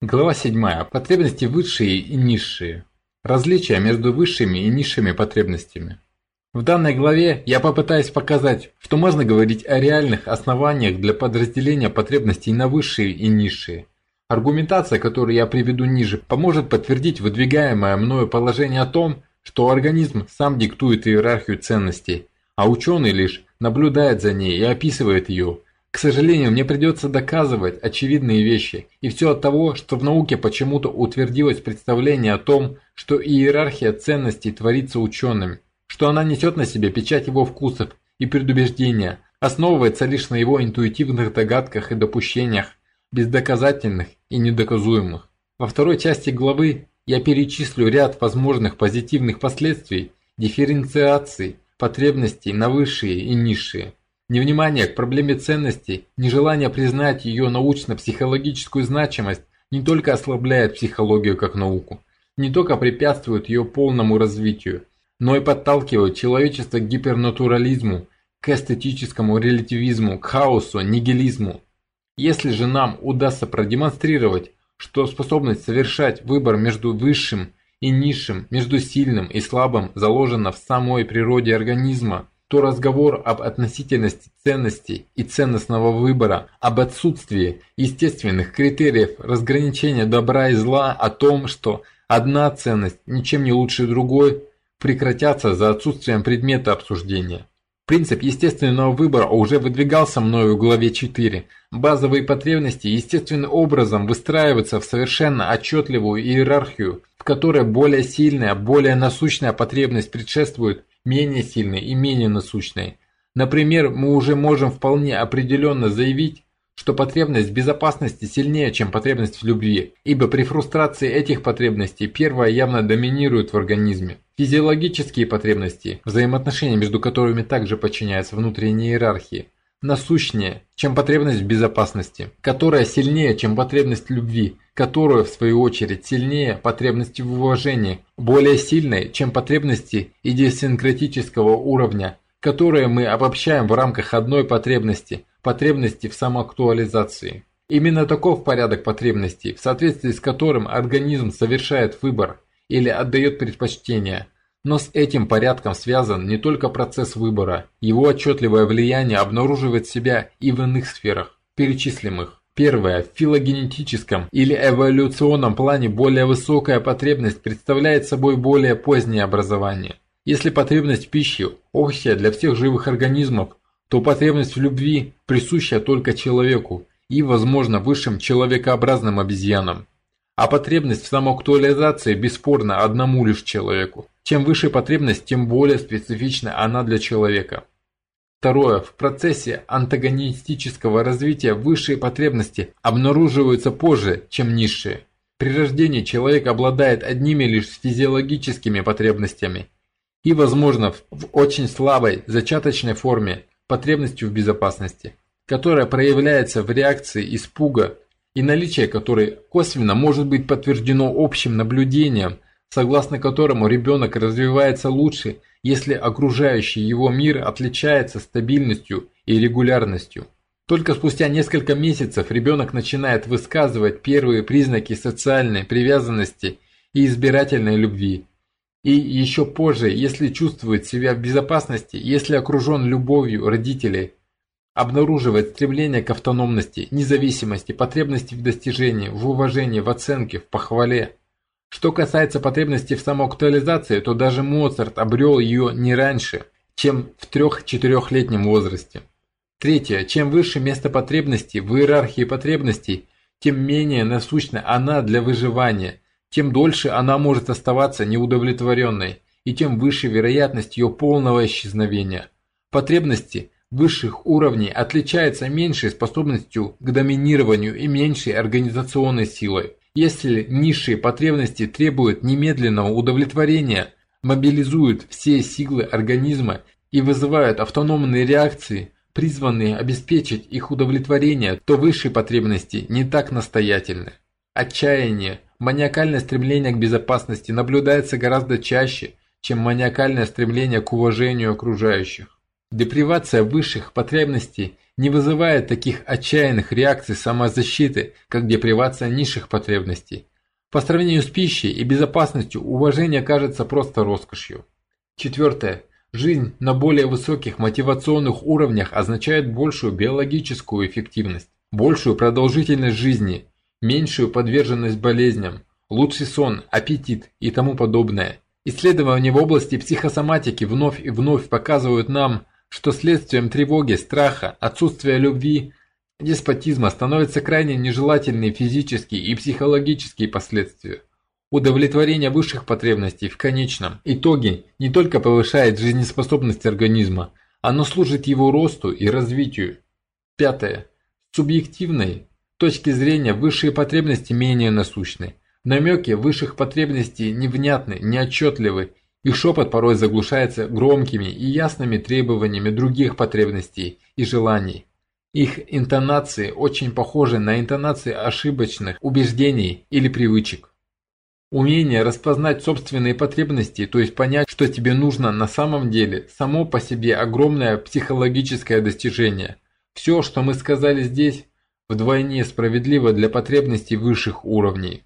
Глава 7. Потребности высшие и низшие. Различия между высшими и низшими потребностями. В данной главе я попытаюсь показать, что можно говорить о реальных основаниях для подразделения потребностей на высшие и низшие. Аргументация, которую я приведу ниже, поможет подтвердить выдвигаемое мною положение о том, что организм сам диктует иерархию ценностей, а ученый лишь наблюдает за ней и описывает ее – к сожалению, мне придется доказывать очевидные вещи, и все от того, что в науке почему-то утвердилось представление о том, что иерархия ценностей творится ученым, что она несет на себе печать его вкусов и предубеждения, основывается лишь на его интуитивных догадках и допущениях, бездоказательных и недоказуемых. Во второй части главы я перечислю ряд возможных позитивных последствий дифференциации потребностей на высшие и низшие. Невнимание к проблеме ценности, нежелание признать ее научно-психологическую значимость не только ослабляет психологию как науку, не только препятствует ее полному развитию, но и подталкивает человечество к гипернатурализму, к эстетическому релятивизму, к хаосу, нигилизму. Если же нам удастся продемонстрировать, что способность совершать выбор между высшим и низшим, между сильным и слабым заложена в самой природе организма, то разговор об относительности ценностей и ценностного выбора, об отсутствии естественных критериев разграничения добра и зла, о том, что одна ценность ничем не лучше другой, прекратятся за отсутствием предмета обсуждения. Принцип естественного выбора уже выдвигался мною в главе 4. Базовые потребности естественным образом выстраиваются в совершенно отчетливую иерархию, в которой более сильная, более насущная потребность предшествует менее сильной и менее насущной. Например, мы уже можем вполне определенно заявить, что потребность в безопасности сильнее, чем потребность в любви, ибо при фрустрации этих потребностей первая явно доминирует в организме. Физиологические потребности, взаимоотношения между которыми также подчиняются внутренней иерархии, насущнее, чем потребность в безопасности, которая сильнее, чем потребность любви, которая, в свою очередь, сильнее потребности в уважении, более сильной, чем потребности идиосинкратического уровня, которые мы обобщаем в рамках одной потребности – потребности в самоактуализации. Именно таков порядок потребностей, в соответствии с которым организм совершает выбор или отдает предпочтение – но с этим порядком связан не только процесс выбора, его отчетливое влияние обнаруживает себя и в иных сферах, перечислимых. Первое. В филогенетическом или эволюционном плане более высокая потребность представляет собой более позднее образование. Если потребность в пище общая для всех живых организмов, то потребность в любви присуща только человеку и, возможно, высшим человекообразным обезьянам. А потребность в самоактуализации бесспорно одному лишь человеку. Чем выше потребность, тем более специфична она для человека. Второе. В процессе антагонистического развития высшие потребности обнаруживаются позже, чем низшие. При рождении человек обладает одними лишь физиологическими потребностями и, возможно, в очень слабой зачаточной форме потребностью в безопасности, которая проявляется в реакции испуга и наличие которой косвенно может быть подтверждено общим наблюдением, согласно которому ребенок развивается лучше, если окружающий его мир отличается стабильностью и регулярностью. Только спустя несколько месяцев ребенок начинает высказывать первые признаки социальной привязанности и избирательной любви. И еще позже, если чувствует себя в безопасности, если окружен любовью родителей, обнаруживает стремление к автономности, независимости, потребности в достижении, в уважении, в оценке, в похвале. Что касается потребности в самоактуализации, то даже Моцарт обрел ее не раньше, чем в трех-четырехлетнем возрасте. Третье. Чем выше место потребностей в иерархии потребностей, тем менее насущна она для выживания, тем дольше она может оставаться неудовлетворенной, и тем выше вероятность ее полного исчезновения. Потребности – высших уровней отличается меньшей способностью к доминированию и меньшей организационной силой. Если низшие потребности требуют немедленного удовлетворения, мобилизуют все силы организма и вызывают автономные реакции, призванные обеспечить их удовлетворение, то высшие потребности не так настоятельны. Отчаяние, маниакальное стремление к безопасности наблюдается гораздо чаще, чем маниакальное стремление к уважению окружающих. Депривация высших потребностей не вызывает таких отчаянных реакций самозащиты, как депривация низших потребностей. По сравнению с пищей и безопасностью уважение кажется просто роскошью. Четвертое. Жизнь на более высоких мотивационных уровнях означает большую биологическую эффективность, большую продолжительность жизни, меньшую подверженность болезням, лучший сон, аппетит и тому подобное. Исследования в области психосоматики вновь и вновь показывают нам, что следствием тревоги, страха, отсутствия любви, деспотизма становятся крайне нежелательные физические и психологические последствия. Удовлетворение высших потребностей в конечном итоге не только повышает жизнеспособность организма, оно служит его росту и развитию. Пятое. С субъективной точки зрения высшие потребности менее насущны. Намеки высших потребностей невнятны, неотчетливы, их шепот порой заглушается громкими и ясными требованиями других потребностей и желаний. Их интонации очень похожи на интонации ошибочных убеждений или привычек. Умение распознать собственные потребности, то есть понять, что тебе нужно на самом деле, само по себе огромное психологическое достижение. Все, что мы сказали здесь, вдвойне справедливо для потребностей высших уровней.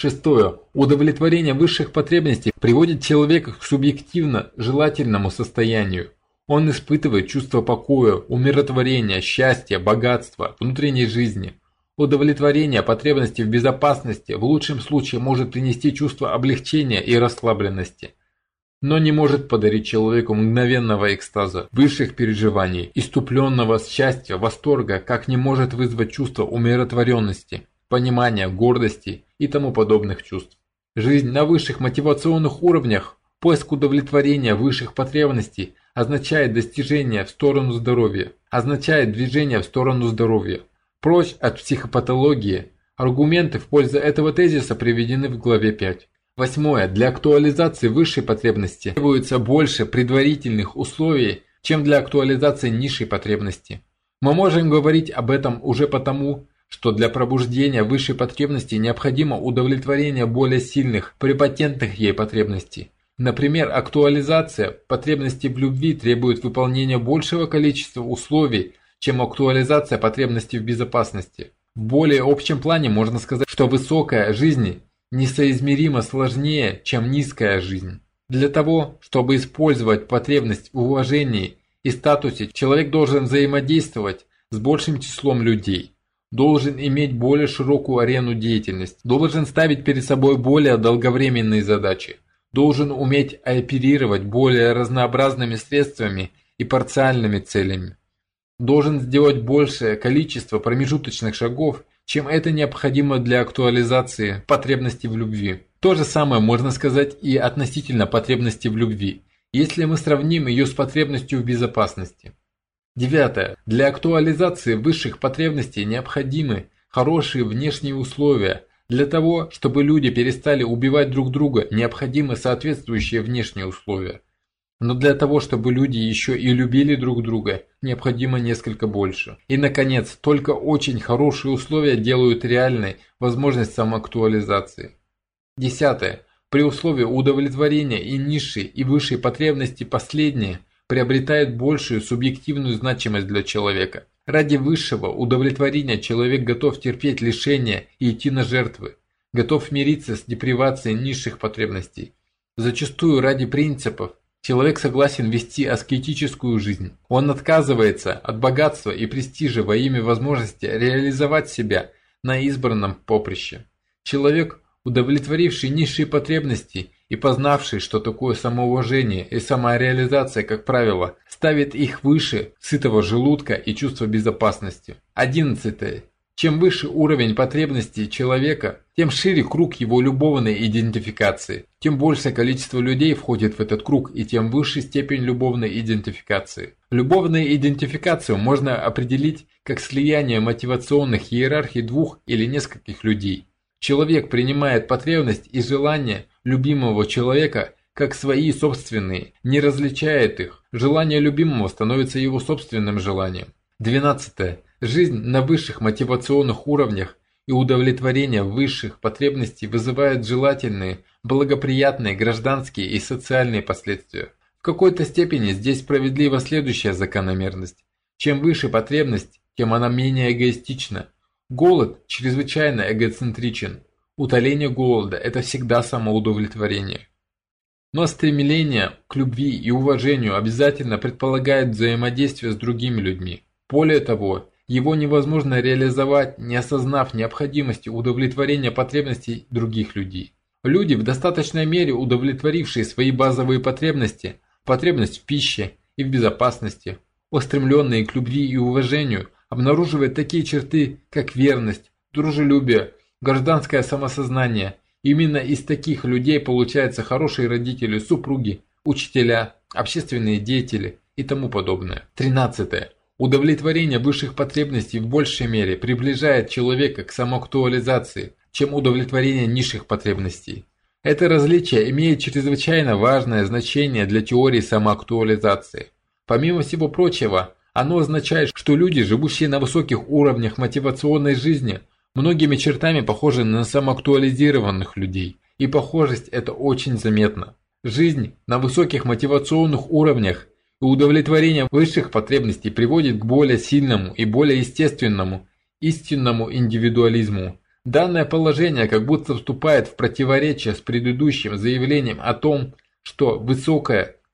Шестое. Удовлетворение высших потребностей приводит человека к субъективно желательному состоянию. Он испытывает чувство покоя, умиротворения, счастья, богатства, внутренней жизни – Удовлетворение потребностей в безопасности в лучшем случае может принести чувство облегчения и расслабленности, но не может подарить человеку мгновенного экстаза, высших переживаний, иступленного счастья, восторга, как не может вызвать чувство умиротворенности, понимания, гордости и тому подобных чувств. Жизнь на высших мотивационных уровнях, поиск удовлетворения высших потребностей означает достижение в сторону здоровья, означает движение в сторону здоровья. Прочь от психопатологии. Аргументы в пользу этого тезиса приведены в главе 5. Восьмое. Для актуализации высшей потребности требуется больше предварительных условий, чем для актуализации низшей потребности. Мы можем говорить об этом уже потому, что для пробуждения высшей потребности необходимо удовлетворение более сильных, препатентных ей потребностей. Например, актуализация потребности в любви требует выполнения большего количества условий, чем актуализация потребностей в безопасности. В более общем плане можно сказать, что высокая жизнь несоизмеримо сложнее, чем низкая жизнь. Для того, чтобы использовать потребность в уважении и статусе, человек должен взаимодействовать с большим числом людей, должен иметь более широкую арену деятельности, должен ставить перед собой более долговременные задачи, должен уметь оперировать более разнообразными средствами и парциальными целями должен сделать большее количество промежуточных шагов, чем это необходимо для актуализации потребностей в любви. То же самое можно сказать и относительно потребности в любви, если мы сравним ее с потребностью в безопасности. Девятое. Для актуализации высших потребностей необходимы хорошие внешние условия. Для того, чтобы люди перестали убивать друг друга, необходимы соответствующие внешние условия. Но для того, чтобы люди еще и любили друг друга, необходимо несколько больше. И, наконец, только очень хорошие условия делают реальной возможность самоактуализации. Десятое. При условии удовлетворения и низшей, и высшей потребности последние приобретают большую субъективную значимость для человека. Ради высшего удовлетворения человек готов терпеть лишения и идти на жертвы, готов мириться с депривацией низших потребностей. Зачастую ради принципов, Человек согласен вести аскетическую жизнь. Он отказывается от богатства и престижа во имя возможности реализовать себя на избранном поприще. Человек, удовлетворивший низшие потребности и познавший, что такое самоуважение и самореализация, как правило, ставит их выше сытого желудка и чувства безопасности. Одиннадцатое. Чем выше уровень потребностей человека, тем шире круг его любовной идентификации, тем большее количество людей входит в этот круг и тем выше степень любовной идентификации. Любовную идентификацию можно определить как слияние мотивационных иерархий двух или нескольких людей. Человек принимает потребность и желание любимого человека как свои собственные, не различает их. Желание любимого становится его собственным желанием. 12. Жизнь на высших мотивационных уровнях и удовлетворение высших потребностей вызывают желательные, благоприятные гражданские и социальные последствия. В какой-то степени здесь справедлива следующая закономерность. Чем выше потребность, тем она менее эгоистична. Голод чрезвычайно эгоцентричен. Утоление голода – это всегда самоудовлетворение. Но стремление к любви и уважению обязательно предполагает взаимодействие с другими людьми. Более того, его невозможно реализовать, не осознав необходимости удовлетворения потребностей других людей. Люди, в достаточной мере удовлетворившие свои базовые потребности, потребность в пище и в безопасности, устремленные к любви и уважению, обнаруживают такие черты, как верность, дружелюбие, гражданское самосознание. Именно из таких людей получаются хорошие родители, супруги, учителя, общественные деятели и тому подобное. 13. Удовлетворение высших потребностей в большей мере приближает человека к самоактуализации, чем удовлетворение низших потребностей. Это различие имеет чрезвычайно важное значение для теории самоактуализации. Помимо всего прочего, оно означает, что люди, живущие на высоких уровнях мотивационной жизни, многими чертами похожи на самоактуализированных людей, и похожесть это очень заметна. Жизнь на высоких мотивационных уровнях и удовлетворение высших потребностей приводит к более сильному и более естественному, истинному индивидуализму. Данное положение как будто вступает в противоречие с предыдущим заявлением о том, что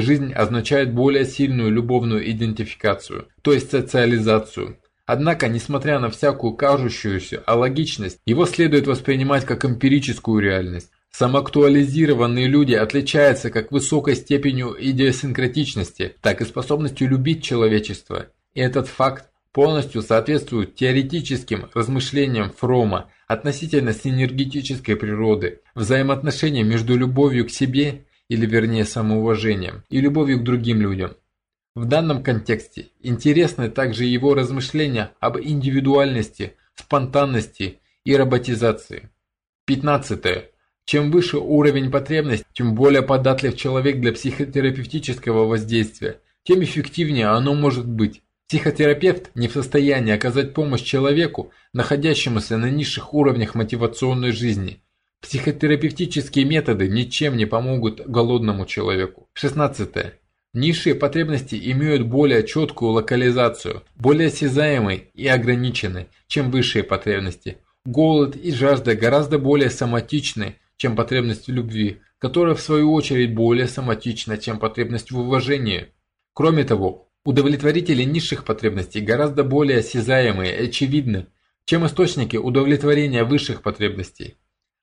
жизнь означает более сильную любовную идентификацию, то есть социализацию. Однако, несмотря на всякую кажущуюся алогичность, его следует воспринимать как эмпирическую реальность. Самоактуализированные люди отличаются как высокой степенью идиосинкратичности, так и способностью любить человечество. И этот факт полностью соответствует теоретическим размышлениям Фрома относительно синергетической природы, взаимоотношения между любовью к себе, или вернее самоуважением, и любовью к другим людям. В данном контексте интересны также его размышления об индивидуальности, спонтанности и роботизации. 15. Чем выше уровень потребностей, тем более податлив человек для психотерапевтического воздействия, тем эффективнее оно может быть. Психотерапевт не в состоянии оказать помощь человеку, находящемуся на низших уровнях мотивационной жизни. Психотерапевтические методы ничем не помогут голодному человеку. 16. Низшие потребности имеют более четкую локализацию, более осязаемой и ограничены, чем высшие потребности. Голод и жажда гораздо более соматичны, чем потребность в любви, которая в свою очередь более соматична, чем потребность в уважении. Кроме того, удовлетворители низших потребностей гораздо более осязаемые и очевидны, чем источники удовлетворения высших потребностей.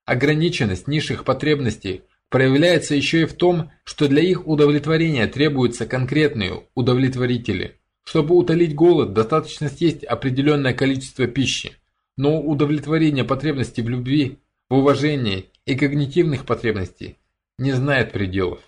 Ограниченность низших потребностей проявляется еще и в том, что для их удовлетворения требуются конкретные удовлетворители. Чтобы утолить голод, достаточно съесть определенное количество пищи, но удовлетворение потребностей в любви, в уважении и когнитивных потребностей не знает пределов.